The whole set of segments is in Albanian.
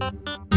Thank you.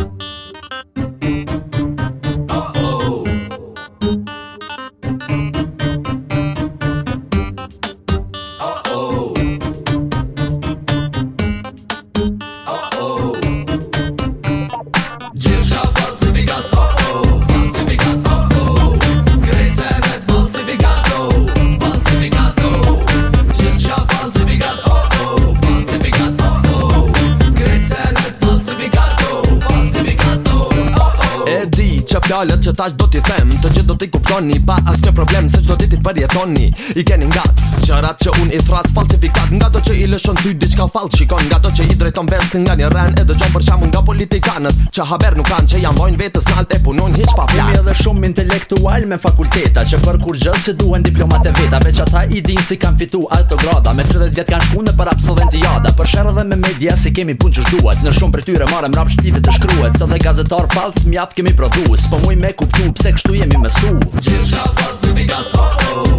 fjalët që tash do t'i them Të gjithë do t'i kuptoni pa asnjë një problem Se që do t'i t'i përjetoni I keni nga të qërat që un i thras falsifikat Nga do që i lëshon ty diçka falë shikon Nga do që i drejton vest nga një rën E dëgjon për shamu nga politikanët Që haber nuk kanë që jam vojnë vetës nalt e punon hiq pa plan Kemi edhe shumë intelekt aktual me fakulteta Që për kur gjës që duhen diplomat e veta Veq ata i din si kam fitu ato grada Me 30 vjet kanë punë për absolventiada Për shërë dhe me media si kemi punë që shduhet Në shumë për tyre marëm rap shtivit të shkruet Së dhe gazetar falc mjaft kemi produs Po muj me kuptu pse kështu jemi mësu Gjithë shafat zë bigat oh oh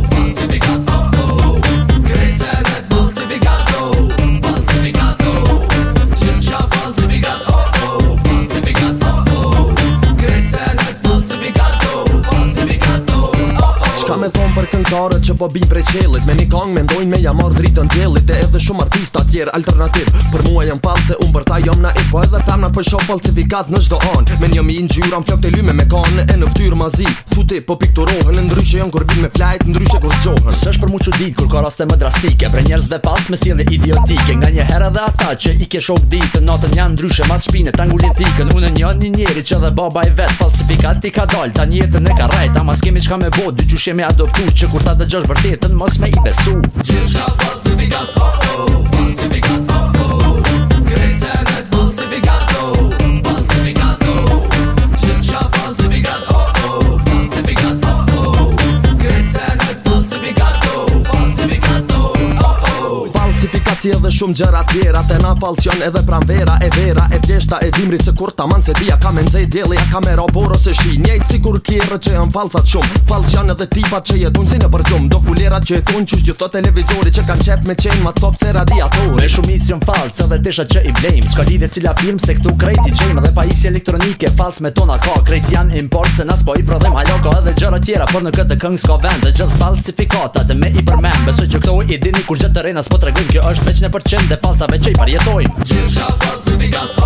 këngtarët që po bin prej qelit Me një kong me ndojnë me jamar dritën djelit E edhe shumë artista tjerë alternativ Për mua jam falë se unë bërta jam na i Po edhe femnat për shofë falsifikat në shdo anë Me një mi në gjyra më flok të lyme me kanë E në ftyrë ma zi, futi po pikturohen E ndryshe jam kur bin me flajt, ndryshe kur zohen Së është për mu që ditë kur ka raste më drastike Pre njerëzve pas me sildi idiotike Nga një herë dhe ata që i ke shok ditë Natën janë ndryshe mas shpine, tangullin thikën Unë një një njeri që dhe baba i vet Falsifikat i ka dalë, ta njetën e ka rajt Ama s'kemi qka me bo, dy shemi adoptu që kur ta dëgjosh vërtetën mos me i besu Gjithë shka falë që mi oh oh Falë që mi oh oh Informacija dhe shumë gjëra tjera Të na falqion edhe pram vera E vera e vjeshta e dhimri Se kur ta man se dhia ka menzej djeli A kamera o boro se shi Njejt si kur kjerë që janë falsat shumë Falqion edhe tipat që jetun si në përgjum Do kulerat që jetun qysh gjitho televizori Që kanë qep me qenë ma top se radiatori Me shumë isë jën falc edhe tisha që i blame Ska lidhe cila film se këtu krejt i qejmë Dhe pa isi elektronike falc me tona ka Krejt janë import se nas po i prodhem Hajloko edhe gjera tjera por në këtë këng s'ka vend Dhe gjith me i përmen Besoj që këto i dini kur gjithë të rejnas po të regim është veç e përqen dhe falcave që i parjetojmë Gjithë shka falcë